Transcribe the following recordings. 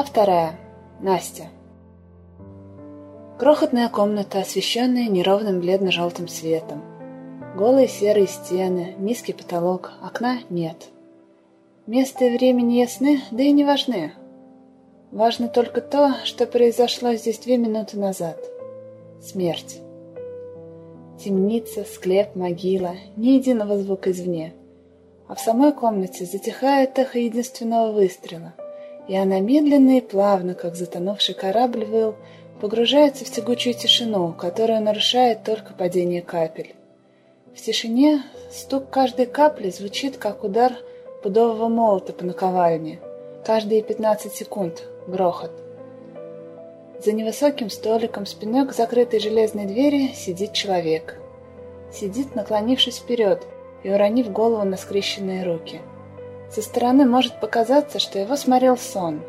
Глава вторая. Настя. Крохотная комната, освещенная неровным бледно-желтым светом. Голые серые стены, низкий потолок, окна нет. Место и время не ясны, да и не важны. Важно только то, что произошло здесь две минуты назад. Смерть. Темница, склеп, могила, ни единого звука извне. А в самой комнате затихает эхо единственного выстрела — и она медленно и плавно, как затонувший корабль выл, погружается в тягучую тишину, которую нарушает только падение капель. В тишине стук каждой капли звучит, как удар пудового молота по наковальне. Каждые 15 секунд — грохот. За невысоким столиком спиной к закрытой железной двери сидит человек. Сидит, наклонившись вперед и уронив голову на скрещенные руки — со стороны может показаться, что его сморил сон.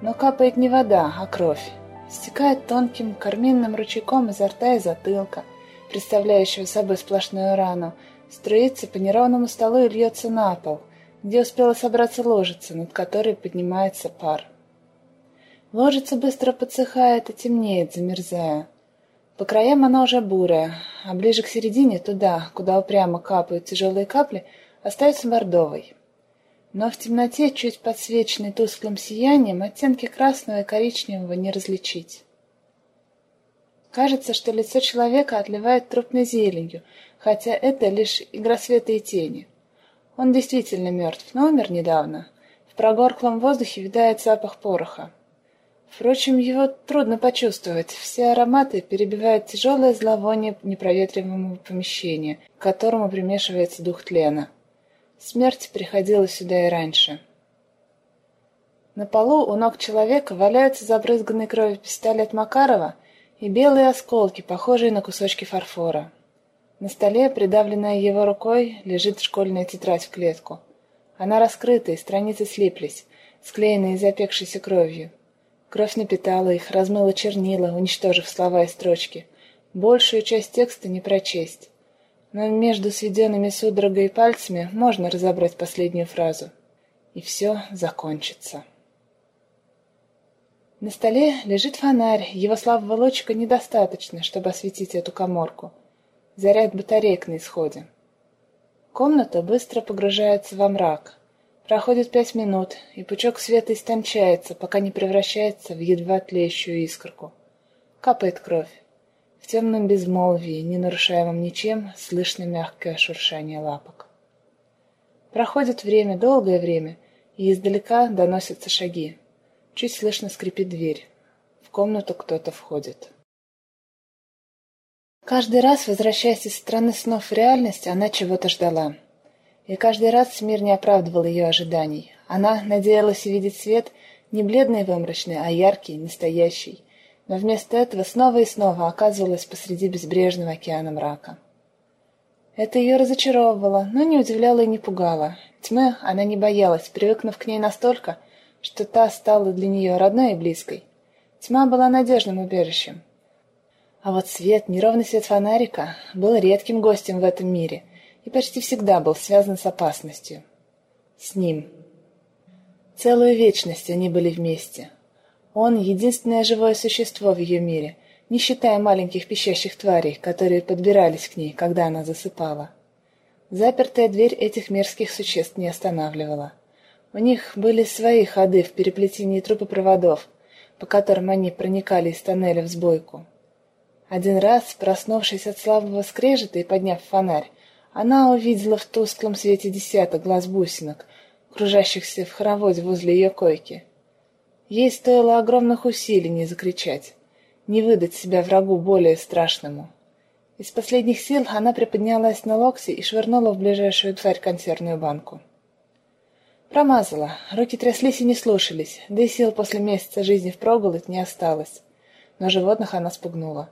Но капает не вода, а кровь. Стекает тонким карминным ручейком изо рта и затылка, представляющего собой сплошную рану, струится по неровному столу и льется на пол, где успела собраться ложица, над которой поднимается пар. Ложица быстро подсыхает и темнеет, замерзая. По краям она уже бурая, а ближе к середине, туда, куда упрямо капают тяжелые капли, остается бордовой но в темноте, чуть подсвеченной тусклым сиянием, оттенки красного и коричневого не различить. Кажется, что лицо человека отливает трупной зеленью, хотя это лишь игра света и тени. Он действительно мертв, но умер недавно. В прогорклом воздухе видает запах пороха. Впрочем, его трудно почувствовать. Все ароматы перебивают тяжелое зловоние непроветриваемого помещения, к которому примешивается дух тлена. Смерть приходила сюда и раньше. На полу у ног человека валяются забрызганный кровью пистолет Макарова и белые осколки, похожие на кусочки фарфора. На столе, придавленная его рукой, лежит школьная тетрадь в клетку. Она раскрыта, и страницы слиплись, склеенные запекшейся кровью. Кровь напитала их, размыла чернила, уничтожив слова и строчки. Большую часть текста не прочесть но между сведенными судорогой пальцами можно разобрать последнюю фразу. И все закончится. На столе лежит фонарь, его слабого лучика недостаточно, чтобы осветить эту коморку. Заряд батареек на исходе. Комната быстро погружается во мрак. Проходит пять минут, и пучок света истончается, пока не превращается в едва тлеющую искорку. Капает кровь. В темном безмолвии, не нарушаемом ничем, слышно мягкое шуршание лапок. Проходит время, долгое время, и издалека доносятся шаги. Чуть слышно скрипит дверь. В комнату кто-то входит. Каждый раз, возвращаясь из страны снов в реальность, она чего-то ждала. И каждый раз мир не оправдывал ее ожиданий. Она надеялась увидеть свет не бледный и вымрачный, а яркий, настоящий, но вместо этого снова и снова оказывалась посреди безбрежного океана мрака. Это ее разочаровывало, но не удивляло и не пугало. Тьмы она не боялась, привыкнув к ней настолько, что та стала для нее родной и близкой. Тьма была надежным убежищем. А вот свет, неровный свет фонарика, был редким гостем в этом мире и почти всегда был связан с опасностью. С ним. Целую вечность они были вместе — он — единственное живое существо в ее мире, не считая маленьких пищащих тварей, которые подбирались к ней, когда она засыпала. Запертая дверь этих мерзких существ не останавливала. У них были свои ходы в переплетении трупопроводов, по которым они проникали из тоннеля в сбойку. Один раз, проснувшись от слабого скрежета и подняв фонарь, она увидела в тусклом свете десяток глаз бусинок, кружащихся в хороводе возле ее койки. Ей стоило огромных усилий не закричать, не выдать себя врагу более страшному. Из последних сил она приподнялась на локте и швырнула в ближайшую дверь консервную банку. Промазала, руки тряслись и не слушались, да и сил после месяца жизни в проголодь не осталось. Но животных она спугнула.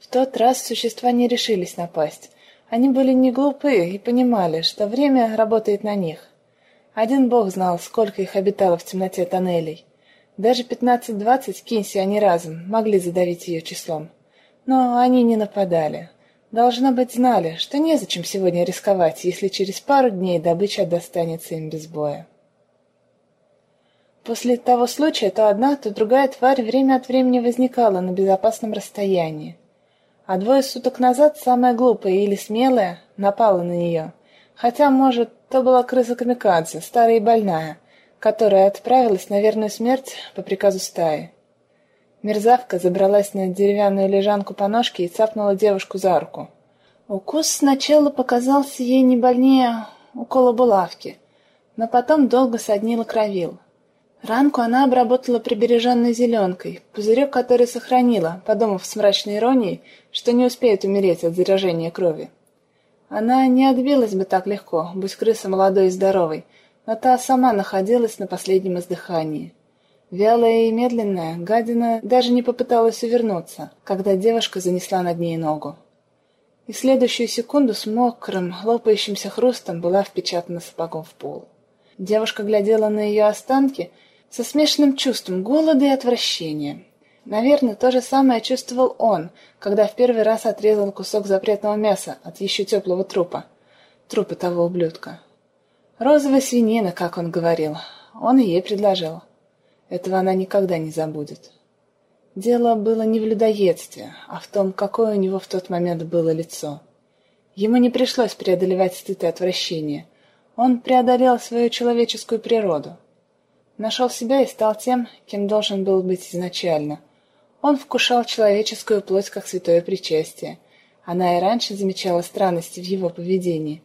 В тот раз существа не решились напасть. Они были не глупые и понимали, что время работает на них. Один бог знал, сколько их обитало в темноте тоннелей. Даже пятнадцать-двадцать, кинься они разом, могли задавить ее числом. Но они не нападали. Должно быть, знали, что незачем сегодня рисковать, если через пару дней добыча достанется им без боя. После того случая то одна, то другая тварь время от времени возникала на безопасном расстоянии. А двое суток назад самая глупая или смелая напала на нее. Хотя, может, то была крыса-камикадзе, старая и больная, которая отправилась на верную смерть по приказу стаи. Мерзавка забралась на деревянную лежанку по ножке и цапнула девушку за руку. Укус сначала показался ей не больнее укола булавки, но потом долго соднил кровил. Ранку она обработала прибереженной зеленкой, пузырек который сохранила, подумав с мрачной иронией, что не успеет умереть от заражения крови. Она не отбилась бы так легко, будь крыса молодой и здоровой, но та сама находилась на последнем издыхании. Вялая и медленная, гадина даже не попыталась увернуться, когда девушка занесла над ней ногу. И следующую секунду с мокрым, лопающимся хрустом была впечатана сапогом в пол. Девушка глядела на ее останки со смешанным чувством голода и отвращения. Наверное, то же самое чувствовал он, когда в первый раз отрезал кусок запретного мяса от еще теплого трупа. Трупа того ублюдка. Розовая свинина, как он говорил. Он ей предложил. Этого она никогда не забудет. Дело было не в людоедстве, а в том, какое у него в тот момент было лицо. Ему не пришлось преодолевать стыд и отвращение. Он преодолел свою человеческую природу. Нашел себя и стал тем, кем должен был быть изначально. Он вкушал человеческую плоть как святое причастие. Она и раньше замечала странности в его поведении,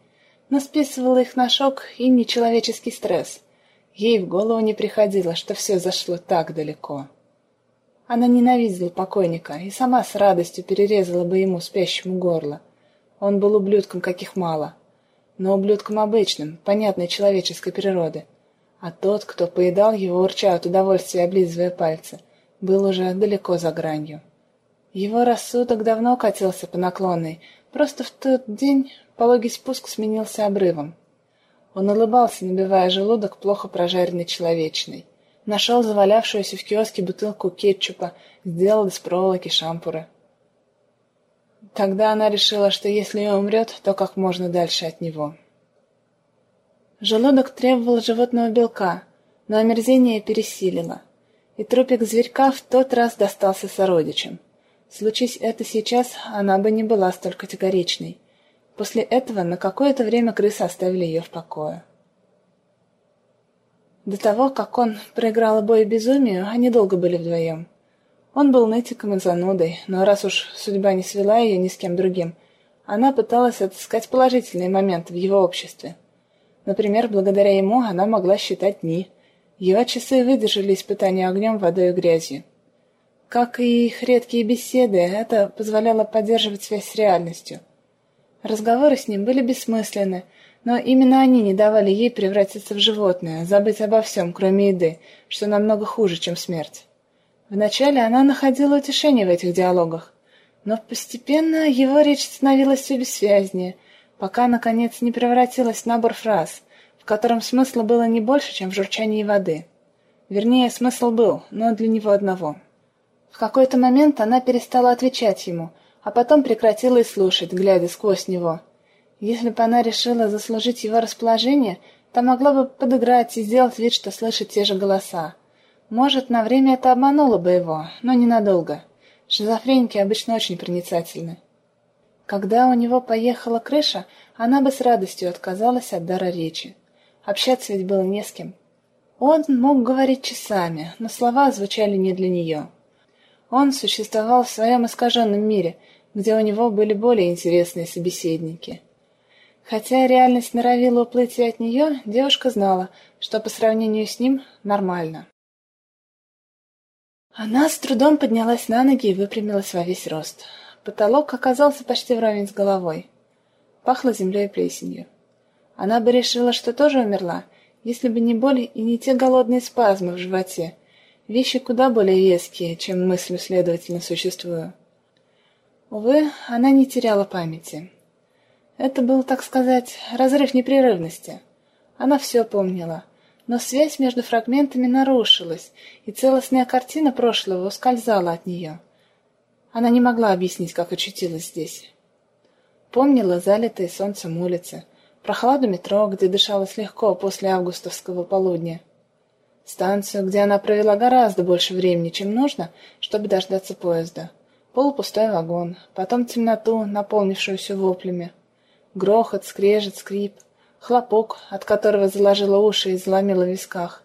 но списывала их на шок и нечеловеческий стресс. Ей в голову не приходило, что все зашло так далеко. Она ненавидела покойника и сама с радостью перерезала бы ему спящему горло. Он был ублюдком, каких мало. Но ублюдком обычным, понятной человеческой природы — а тот, кто поедал его, урча от удовольствия, облизывая пальцы, был уже далеко за гранью. Его рассудок давно катился по наклонной, просто в тот день пологий спуск сменился обрывом. Он улыбался, набивая желудок плохо прожаренной человечной. Нашел завалявшуюся в киоске бутылку кетчупа, сделал из проволоки шампуры. Тогда она решила, что если он умрет, то как можно дальше от него. Желудок требовал животного белка, но омерзение пересилило. И трупик зверька в тот раз достался сородичам. Случись это сейчас, она бы не была столь категоричной. После этого на какое-то время крысы оставили ее в покое. До того, как он проиграл бой безумию, они долго были вдвоем. Он был нытиком и занудой, но раз уж судьба не свела ее ни с кем другим, она пыталась отыскать положительные моменты в его обществе. Например, благодаря ему она могла считать дни. Его часы выдержали испытания огнем, водой и грязью. Как и их редкие беседы, это позволяло поддерживать связь с реальностью. Разговоры с ним были бессмысленны, но именно они не давали ей превратиться в животное, забыть обо всем, кроме еды, что намного хуже, чем смерть. Вначале она находила утешение в этих диалогах, но постепенно его речь становилась все бессвязнее, пока, наконец, не превратилась в набор фраз, в котором смысла было не больше, чем в журчании воды. Вернее, смысл был, но для него одного. В какой-то момент она перестала отвечать ему, а потом прекратила и слушать, глядя сквозь него. Если бы она решила заслужить его расположение, то могла бы подыграть и сделать вид, что слышит те же голоса. Может, на время это обмануло бы его, но ненадолго. Шизофреники обычно очень проницательны. Когда у него поехала крыша, она бы с радостью отказалась от дара речи. Общаться ведь было не с кем. Он мог говорить часами, но слова звучали не для нее. Он существовал в своем искаженном мире, где у него были более интересные собеседники. Хотя реальность норовила уплыть от нее, девушка знала, что по сравнению с ним нормально. Она с трудом поднялась на ноги и выпрямилась во весь рост. Потолок оказался почти вровень с головой. Пахло землей и плесенью. Она бы решила, что тоже умерла, если бы не боль и не те голодные спазмы в животе. Вещи куда более веские, чем мыслью, следовательно, существую. Увы, она не теряла памяти. Это был, так сказать, разрыв непрерывности. Она все помнила, но связь между фрагментами нарушилась, и целостная картина прошлого ускользала от нее. Она не могла объяснить, как очутилась здесь. Помнила залитые солнцем улицы, прохладу метро, где дышалось легко после августовского полудня. станцию, где она провела гораздо больше времени, чем нужно, чтобы дождаться поезда, полупустой вагон, потом темноту, наполнившуюся воплями, грохот, скрежет, скрип, хлопок, от которого заложило уши и заломило в висках,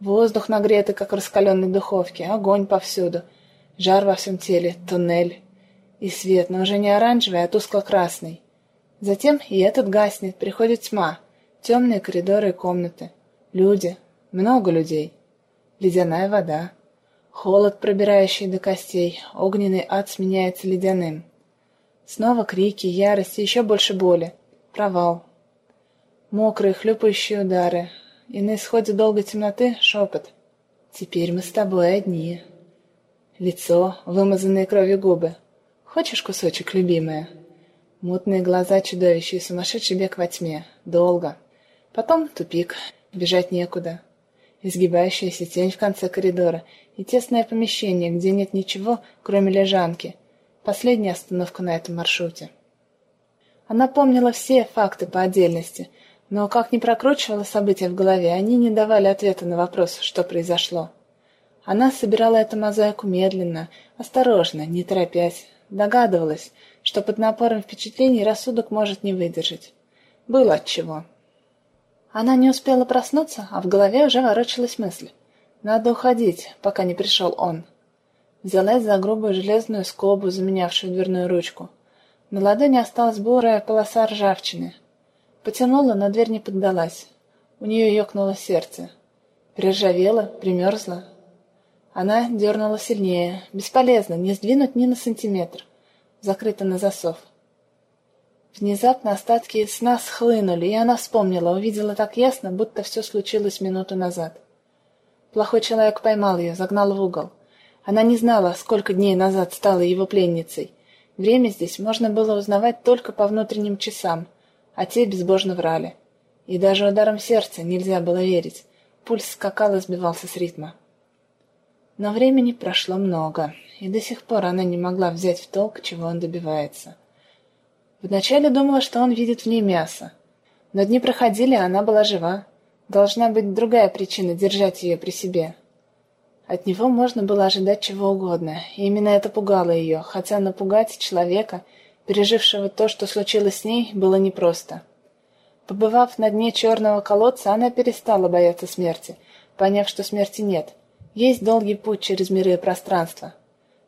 воздух нагретый, как в раскаленной духовке, огонь повсюду, жар во всем теле, туннель. И свет, но уже не оранжевый, а тускло-красный. Затем и этот гаснет, приходит тьма, темные коридоры и комнаты, люди, много людей, ледяная вода, холод, пробирающий до костей, огненный ад сменяется ледяным. Снова крики, ярость и еще больше боли, провал. Мокрые, хлюпающие удары, и на исходе долгой темноты шепот. «Теперь мы с тобой одни». Лицо, вымазанные кровью губы. «Хочешь кусочек, любимая?» Мутные глаза чудовища и сумасшедший бег во тьме. Долго. Потом тупик. Бежать некуда. Изгибающаяся тень в конце коридора и тесное помещение, где нет ничего, кроме лежанки. Последняя остановка на этом маршруте. Она помнила все факты по отдельности, но как ни прокручивала события в голове, они не давали ответа на вопрос, что произошло. Она собирала эту мозаику медленно, осторожно, не торопясь, догадывалась, что под напором впечатлений рассудок может не выдержать. Было отчего. Она не успела проснуться, а в голове уже ворочалась мысль. Надо уходить, пока не пришел он. Взялась за грубую железную скобу, заменявшую дверную ручку. На ладони осталась бурая полоса ржавчины. Потянула, но дверь не поддалась. У нее ёкнуло сердце. Приржавела, примерзла. Она дернула сильнее. Бесполезно, не сдвинуть ни на сантиметр закрыта на засов. Внезапно остатки сна схлынули, и она вспомнила, увидела так ясно, будто все случилось минуту назад. Плохой человек поймал ее, загнал в угол. Она не знала, сколько дней назад стала его пленницей. Время здесь можно было узнавать только по внутренним часам, а те безбожно врали. И даже ударом сердца нельзя было верить. Пульс скакал и сбивался с ритма. Но времени прошло много, и до сих пор она не могла взять в толк, чего он добивается. Вначале думала, что он видит в ней мясо. Но дни проходили, а она была жива. Должна быть другая причина держать ее при себе. От него можно было ожидать чего угодно, и именно это пугало ее, хотя напугать человека, пережившего то, что случилось с ней, было непросто. Побывав на дне черного колодца, она перестала бояться смерти, поняв, что смерти нет, есть долгий путь через миры и пространство.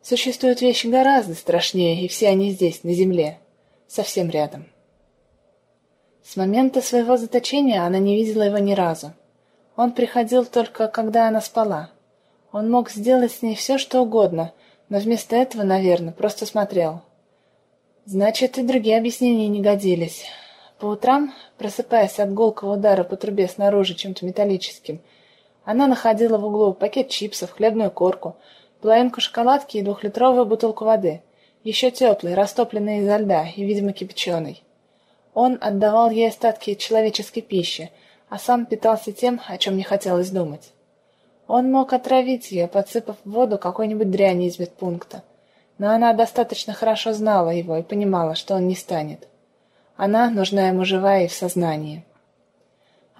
Существуют вещи гораздо страшнее, и все они здесь, на Земле. Совсем рядом. С момента своего заточения она не видела его ни разу. Он приходил только, когда она спала. Он мог сделать с ней все, что угодно, но вместо этого, наверное, просто смотрел. Значит, и другие объяснения не годились. По утрам, просыпаясь от гулкого удара по трубе снаружи чем-то металлическим, она находила в углу пакет чипсов, хлебную корку, половинку шоколадки и двухлитровую бутылку воды, еще теплой, растопленной изо льда и, видимо, кипяченой. Он отдавал ей остатки человеческой пищи, а сам питался тем, о чем не хотелось думать. Он мог отравить ее, подсыпав в воду какой-нибудь дряни из медпункта. Но она достаточно хорошо знала его и понимала, что он не станет. Она нужна ему живая и в сознании.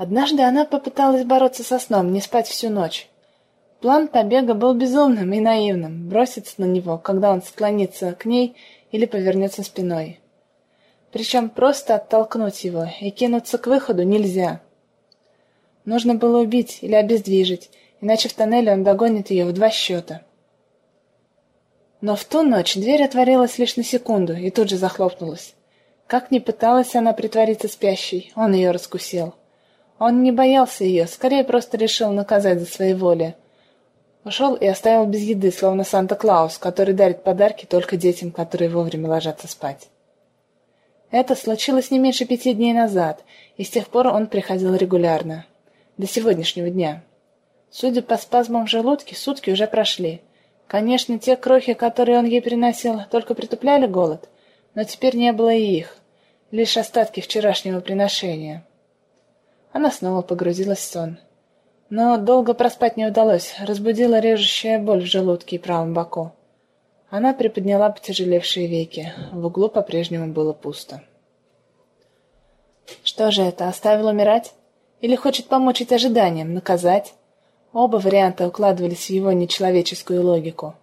Однажды она попыталась бороться со сном, не спать всю ночь. План побега был безумным и наивным, броситься на него, когда он склонится к ней или повернется спиной. Причем просто оттолкнуть его и кинуться к выходу нельзя. Нужно было убить или обездвижить, иначе в тоннеле он догонит ее в два счета. Но в ту ночь дверь отворилась лишь на секунду и тут же захлопнулась. Как ни пыталась она притвориться спящей, он ее раскусил. Он не боялся ее, скорее просто решил наказать за свои воли. Ушел и оставил без еды, словно Санта-Клаус, который дарит подарки только детям, которые вовремя ложатся спать. Это случилось не меньше пяти дней назад, и с тех пор он приходил регулярно. До сегодняшнего дня. Судя по спазмам в желудке, сутки уже прошли. Конечно, те крохи, которые он ей приносил, только притупляли голод, но теперь не было и их, лишь остатки вчерашнего приношения. Она снова погрузилась в сон. Но долго проспать не удалось, разбудила режущая боль в желудке и правом боку. Она приподняла потяжелевшие веки. В углу по-прежнему было пусто. Что же это, оставил умирать? Или хочет помочь ожиданием, наказать? Оба варианта укладывались в его нечеловеческую логику.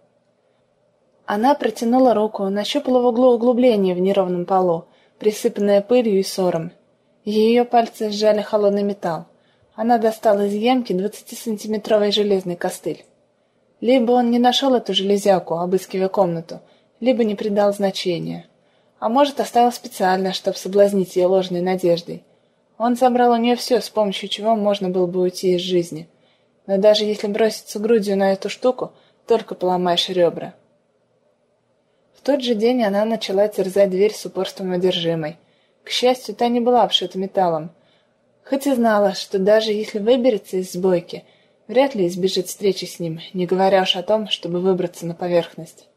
Она протянула руку, нащупала в углу углубление в неровном полу, присыпанное пылью и сором. Ее пальцы сжали холодный металл. Она достала из ямки двадцатисантиметровый железный костыль. Либо он не нашел эту железяку, обыскивая комнату, либо не придал значения. А может, оставил специально, чтобы соблазнить ее ложной надеждой. Он забрал у нее все, с помощью чего можно было бы уйти из жизни. Но даже если броситься грудью на эту штуку, только поломаешь ребра. В тот же день она начала терзать дверь с упорством одержимой. К счастью, та не была обшита металлом. Хоть и знала, что даже если выберется из сбойки, вряд ли избежит встречи с ним, не говоря уж о том, чтобы выбраться на поверхность.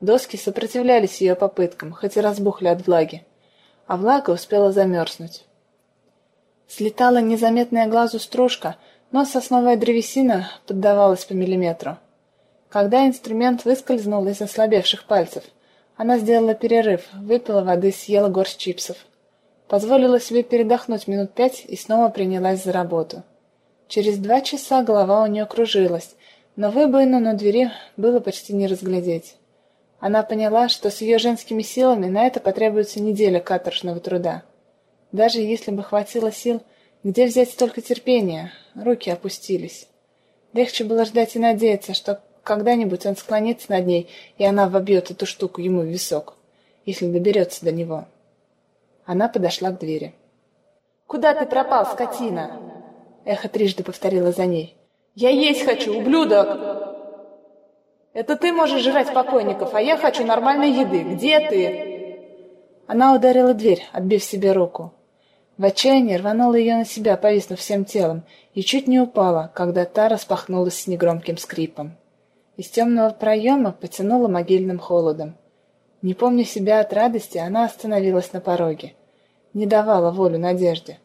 Доски сопротивлялись ее попыткам, хоть и разбухли от влаги. А влага успела замерзнуть. Слетала незаметная глазу стружка, но сосновая древесина поддавалась по миллиметру. Когда инструмент выскользнул из ослабевших пальцев, она сделала перерыв, выпила воды, съела горсть чипсов. Позволила себе передохнуть минут пять и снова принялась за работу. Через два часа голова у нее кружилась, но выбоину на двери было почти не разглядеть. Она поняла, что с ее женскими силами на это потребуется неделя каторжного труда. Даже если бы хватило сил, где взять столько терпения? Руки опустились. Легче было ждать и надеяться, что когда-нибудь он склонится над ней, и она вобьет эту штуку ему в висок, если доберется до него. Она подошла к двери. «Куда ты пропал, скотина?» Эхо трижды повторило за ней. «Я есть хочу, ублюдок!» Это ты можешь жрать покойников, а я хочу нормальной еды. Где ты?» Она ударила дверь, отбив себе руку. В отчаянии рванула ее на себя, повиснув всем телом, и чуть не упала, когда та распахнулась с негромким скрипом. Из темного проема потянула могильным холодом. Не помня себя от радости, она остановилась на пороге. Не давала волю надежде.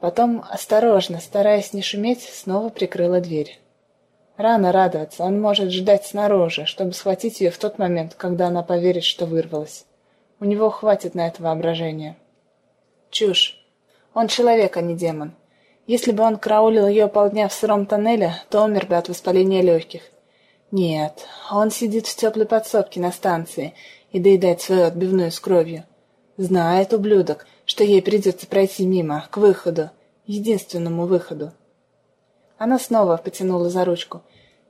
Потом, осторожно, стараясь не шуметь, снова прикрыла дверь. Рано радоваться, он может ждать снаружи, чтобы схватить ее в тот момент, когда она поверит, что вырвалась. У него хватит на это воображения. Чушь. Он человек, а не демон. Если бы он караулил ее полдня в сыром тоннеле, то умер бы от воспаления легких. Нет, он сидит в теплой подсобке на станции и доедает свою отбивную с кровью. Знает, ублюдок, что ей придется пройти мимо, к выходу, единственному выходу. Она снова потянула за ручку,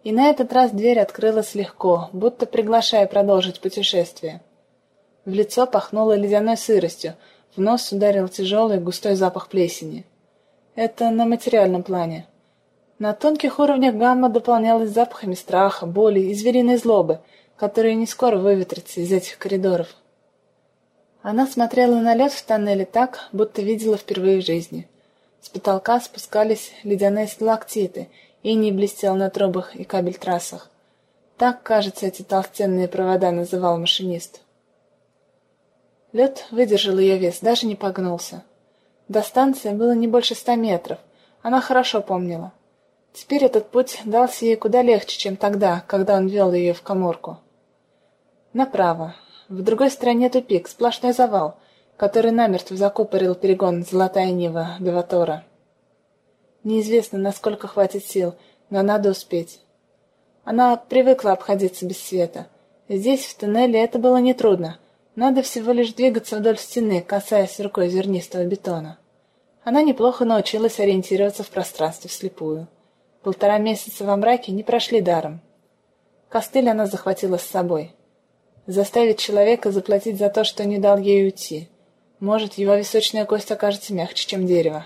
и на этот раз дверь открылась легко, будто приглашая продолжить путешествие. В лицо пахнуло ледяной сыростью, в нос ударил тяжелый густой запах плесени. Это на материальном плане. На тонких уровнях гамма дополнялась запахами страха, боли и звериной злобы, которые не скоро выветрятся из этих коридоров. Она смотрела на лед в тоннеле так, будто видела впервые в жизни — с потолка спускались ледяные сталактиты, и не блестел на трубах и кабель-трассах. Так, кажется, эти толстенные провода называл машинист. Лед выдержал ее вес, даже не погнулся. До станции было не больше ста метров. Она хорошо помнила. Теперь этот путь дался ей куда легче, чем тогда, когда он вел ее в коморку. Направо. В другой стороне тупик, сплошной завал — который намертво закупорил перегон «Золотая Нива» Деватора. Неизвестно, насколько хватит сил, но надо успеть. Она привыкла обходиться без света. Здесь, в туннеле, это было нетрудно. Надо всего лишь двигаться вдоль стены, касаясь рукой зернистого бетона. Она неплохо научилась ориентироваться в пространстве вслепую. Полтора месяца во мраке не прошли даром. Костыль она захватила с собой. Заставить человека заплатить за то, что не дал ей уйти. Может, его височная кость окажется мягче, чем дерево.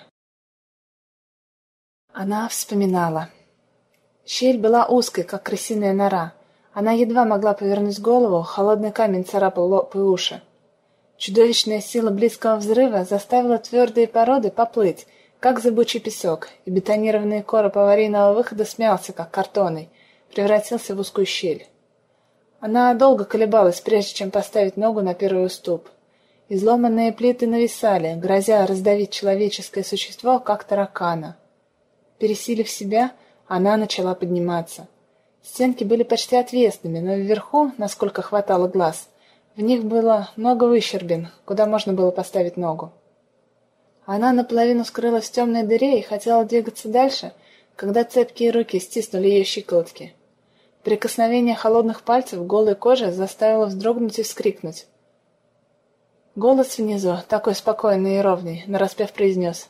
Она вспоминала. Щель была узкой, как крысиная нора. Она едва могла повернуть голову, холодный камень царапал лоб и уши. Чудовищная сила близкого взрыва заставила твердые породы поплыть, как зыбучий песок, и бетонированный короб аварийного выхода смялся, как картонный, превратился в узкую щель. Она долго колебалась, прежде чем поставить ногу на первый уступ. Изломанные плиты нависали, грозя раздавить человеческое существо, как таракана. Пересилив себя, она начала подниматься. Стенки были почти отвесными, но вверху, насколько хватало глаз, в них было много выщербин, куда можно было поставить ногу. Она наполовину скрылась в темной дыре и хотела двигаться дальше, когда цепкие руки стиснули ее щиколотки. Прикосновение холодных пальцев к голой коже заставило вздрогнуть и вскрикнуть. Голос внизу, такой спокойный и ровный, нараспев произнес.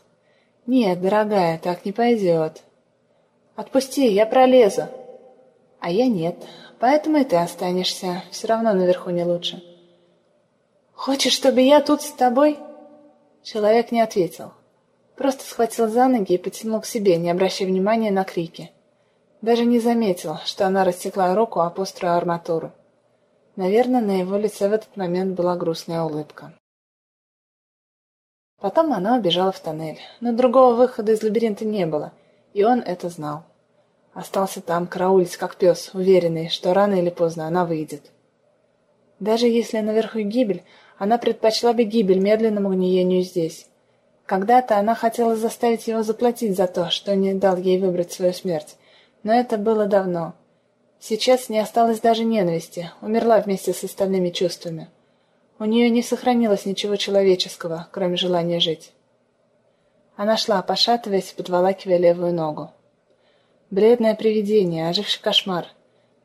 «Нет, дорогая, так не пойдет». «Отпусти, я пролезу». «А я нет, поэтому и ты останешься, все равно наверху не лучше». «Хочешь, чтобы я тут с тобой?» Человек не ответил. Просто схватил за ноги и потянул к себе, не обращая внимания на крики. Даже не заметил, что она растекла руку об острую арматуру. Наверное, на его лице в этот момент была грустная улыбка. Потом она убежала в тоннель, но другого выхода из лабиринта не было, и он это знал. Остался там караулить, как пес, уверенный, что рано или поздно она выйдет. Даже если наверху гибель, она предпочла бы гибель медленному гниению здесь. Когда-то она хотела заставить его заплатить за то, что не дал ей выбрать свою смерть, но это было давно. Сейчас не осталось даже ненависти, умерла вместе с остальными чувствами. У нее не сохранилось ничего человеческого, кроме желания жить. Она шла, пошатываясь подволакивая левую ногу. Бледное привидение, оживший кошмар.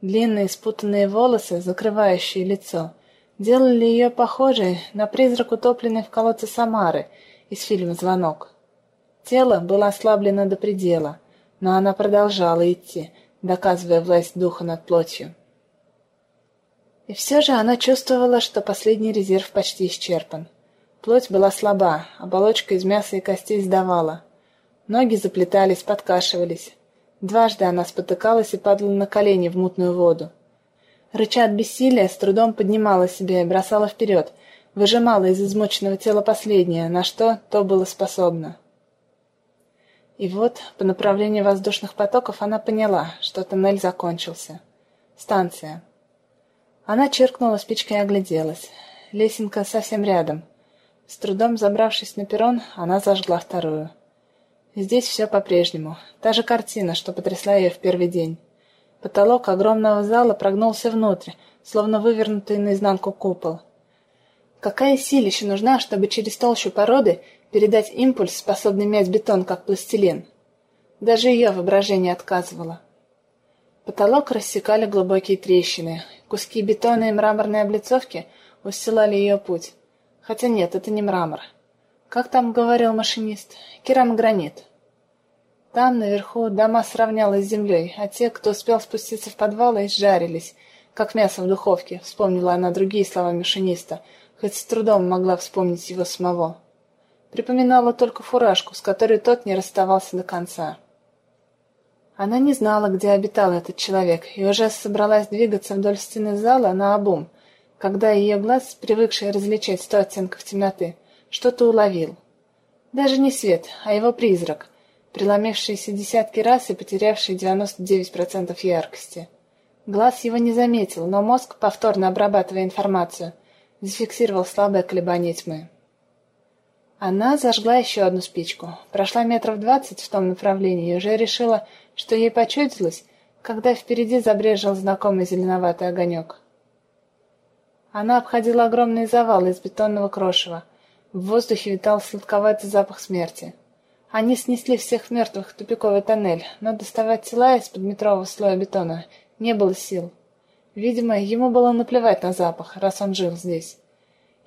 Длинные спутанные волосы, закрывающие лицо, делали ее похожей на призрак, утопленный в колодце Самары из фильма «Звонок». Тело было ослаблено до предела — но она продолжала идти, доказывая власть духа над плотью. И все же она чувствовала, что последний резерв почти исчерпан. Плоть была слаба, оболочка из мяса и костей сдавала. Ноги заплетались, подкашивались. Дважды она спотыкалась и падала на колени в мутную воду. Рыча от бессилия, с трудом поднимала себя и бросала вперед, выжимала из измученного тела последнее, на что то было способно. И вот, по направлению воздушных потоков, она поняла, что тоннель закончился. Станция. Она чиркнула спичкой и огляделась. Лесенка совсем рядом. С трудом забравшись на перрон, она зажгла вторую. Здесь все по-прежнему. Та же картина, что потрясла ее в первый день. Потолок огромного зала прогнулся внутрь, словно вывернутый наизнанку купол. Какая силища нужна, чтобы через толщу породы передать импульс, способный мять бетон, как пластилин. Даже ее воображение отказывало. Потолок рассекали глубокие трещины. Куски бетона и мраморной облицовки устилали ее путь. Хотя нет, это не мрамор. Как там говорил машинист? Керамогранит. Там, наверху, дома сравнялось с землей, а те, кто успел спуститься в подвал, изжарились, как мясо в духовке, вспомнила она другие слова машиниста, хоть с трудом могла вспомнить его самого припоминала только фуражку, с которой тот не расставался до конца. Она не знала, где обитал этот человек, и уже собралась двигаться вдоль стены зала на обум, когда ее глаз, привыкший различать сто оттенков темноты, что-то уловил. Даже не свет, а его призрак, преломившийся десятки раз и потерявший 99% яркости. Глаз его не заметил, но мозг, повторно обрабатывая информацию, зафиксировал слабое колебание тьмы. Она зажгла еще одну спичку, прошла метров двадцать в том направлении и уже решила, что ей почудилось, когда впереди забрежил знакомый зеленоватый огонек. Она обходила огромный завал из бетонного крошева. В воздухе витал сладковатый запах смерти. Они снесли всех мертвых в тупиковый тоннель, но доставать тела из-под метрового слоя бетона не было сил. Видимо, ему было наплевать на запах, раз он жил здесь.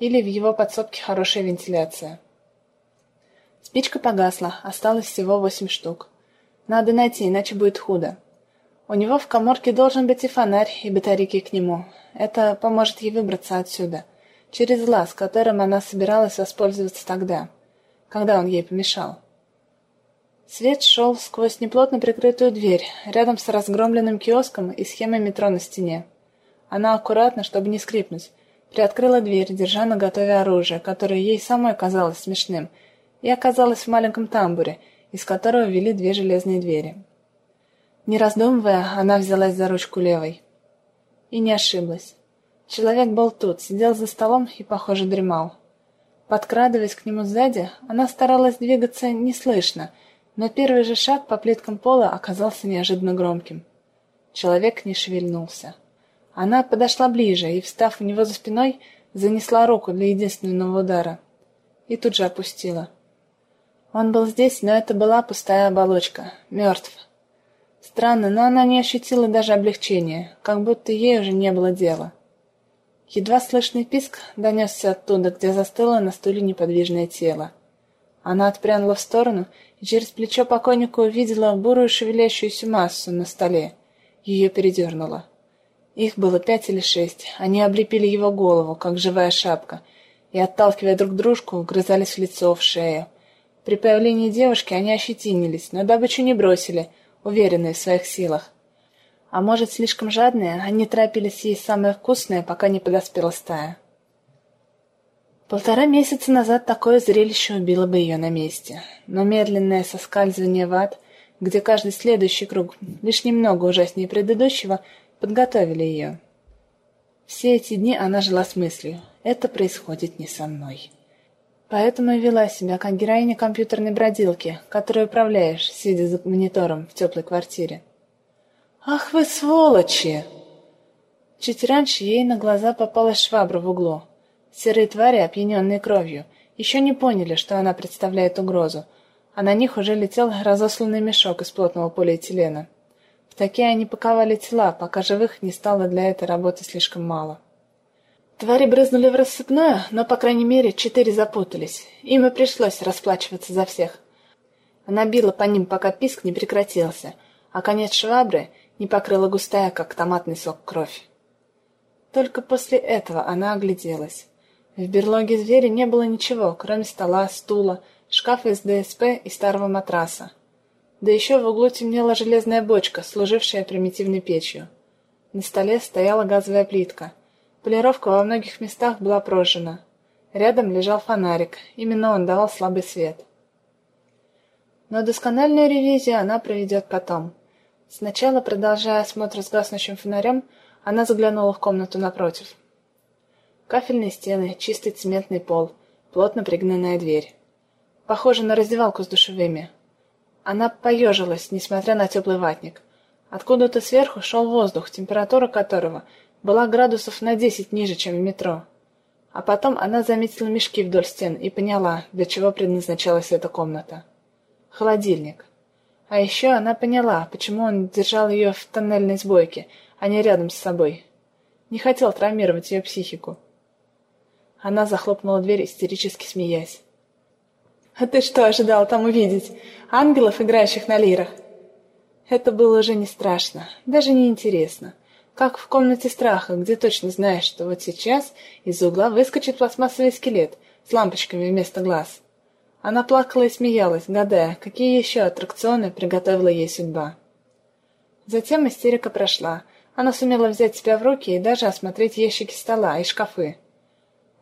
Или в его подсобке хорошая вентиляция. Спичка погасла, осталось всего восемь штук. Надо найти, иначе будет худо. У него в коморке должен быть и фонарь, и батарейки к нему. Это поможет ей выбраться отсюда. Через лаз, которым она собиралась воспользоваться тогда, когда он ей помешал. Свет шел сквозь неплотно прикрытую дверь, рядом с разгромленным киоском и схемой метро на стене. Она аккуратно, чтобы не скрипнуть, приоткрыла дверь, держа на готове оружие, которое ей самой казалось смешным — и оказалась в маленьком тамбуре, из которого вели две железные двери. Не раздумывая, она взялась за ручку левой. И не ошиблась. Человек был тут, сидел за столом и, похоже, дремал. Подкрадываясь к нему сзади, она старалась двигаться неслышно, но первый же шаг по плиткам пола оказался неожиданно громким. Человек не шевельнулся. Она подошла ближе и, встав у него за спиной, занесла руку для единственного удара. И тут же опустила. Он был здесь, но это была пустая оболочка. Мертв. Странно, но она не ощутила даже облегчения, как будто ей уже не было дела. Едва слышный писк донесся оттуда, где застыло на стуле неподвижное тело. Она отпрянула в сторону и через плечо покойника увидела бурую шевелящуюся массу на столе. Ее передернуло. Их было пять или шесть. Они облепили его голову, как живая шапка, и, отталкивая друг дружку, грызались в лицо, в шею. При появлении девушки они ощетинились, но добычу не бросили, уверенные в своих силах. А может, слишком жадные, они трапились ей самое вкусное, пока не подоспела стая. Полтора месяца назад такое зрелище убило бы ее на месте, но медленное соскальзывание в ад, где каждый следующий круг лишь немного ужаснее предыдущего, подготовили ее. Все эти дни она жила с мыслью «это происходит не со мной». Поэтому и вела себя как героиня компьютерной бродилки, которую управляешь, сидя за монитором в теплой квартире. «Ах вы сволочи!» Чуть раньше ей на глаза попалась швабра в углу. Серые твари, опьяненные кровью, еще не поняли, что она представляет угрозу, а на них уже летел разосланный мешок из плотного полиэтилена. В такие они паковали тела, пока живых не стало для этой работы слишком мало. Твари брызнули в рассыпное, но, по крайней мере, четыре запутались. Им и пришлось расплачиваться за всех. Она била по ним, пока писк не прекратился, а конец швабры не покрыла густая, как томатный сок, кровь. Только после этого она огляделась. В берлоге зверя не было ничего, кроме стола, стула, шкафа из ДСП и старого матраса. Да еще в углу темнела железная бочка, служившая примитивной печью. На столе стояла газовая плитка — Полировка во многих местах была прожжена. Рядом лежал фонарик, именно он давал слабый свет. Но доскональную ревизию она проведет потом. Сначала, продолжая осмотр с гаснущим фонарем, она заглянула в комнату напротив. Кафельные стены, чистый цементный пол, плотно пригнанная дверь. Похоже на раздевалку с душевыми. Она поежилась, несмотря на теплый ватник. Откуда-то сверху шел воздух, температура которого была градусов на десять ниже, чем в метро. А потом она заметила мешки вдоль стен и поняла, для чего предназначалась эта комната. Холодильник. А еще она поняла, почему он держал ее в тоннельной сбойке, а не рядом с собой. Не хотел травмировать ее психику. Она захлопнула дверь, истерически смеясь. «А ты что ожидал там увидеть? Ангелов, играющих на лирах?» Это было уже не страшно, даже не интересно. Как в комнате страха, где точно знаешь, что вот сейчас из угла выскочит пластмассовый скелет с лампочками вместо глаз. Она плакала и смеялась, гадая, какие еще аттракционы приготовила ей судьба. Затем истерика прошла. Она сумела взять себя в руки и даже осмотреть ящики стола и шкафы.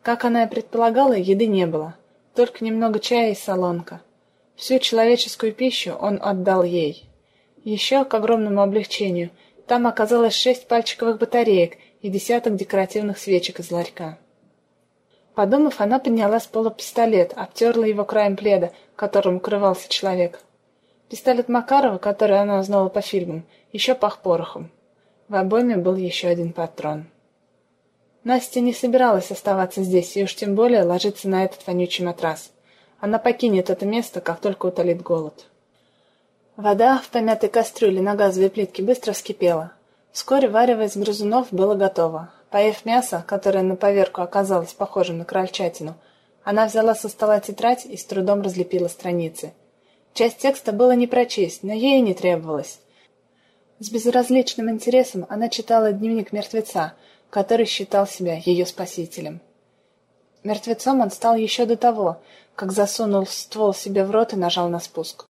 Как она и предполагала, еды не было, только немного чая и солонка. Всю человеческую пищу он отдал ей. Еще, к огромному облегчению, там оказалось шесть пальчиковых батареек и десяток декоративных свечек из ларька. Подумав, она подняла с пола пистолет, обтерла его краем пледа, которым укрывался человек. Пистолет Макарова, который она узнала по фильмам, еще пах порохом. В обойме был еще один патрон. Настя не собиралась оставаться здесь и уж тем более ложиться на этот вонючий матрас. Она покинет это место, как только утолит голод. Вода в помятой кастрюле на газовой плитке быстро вскипела. Вскоре варево из грызунов было готово. Поев мясо, которое на поверку оказалось похожим на крольчатину, она взяла со стола тетрадь и с трудом разлепила страницы. Часть текста было не прочесть, но ей не требовалось. С безразличным интересом она читала дневник мертвеца, который считал себя ее спасителем. Мертвецом он стал еще до того, как засунул ствол себе в рот и нажал на спуск.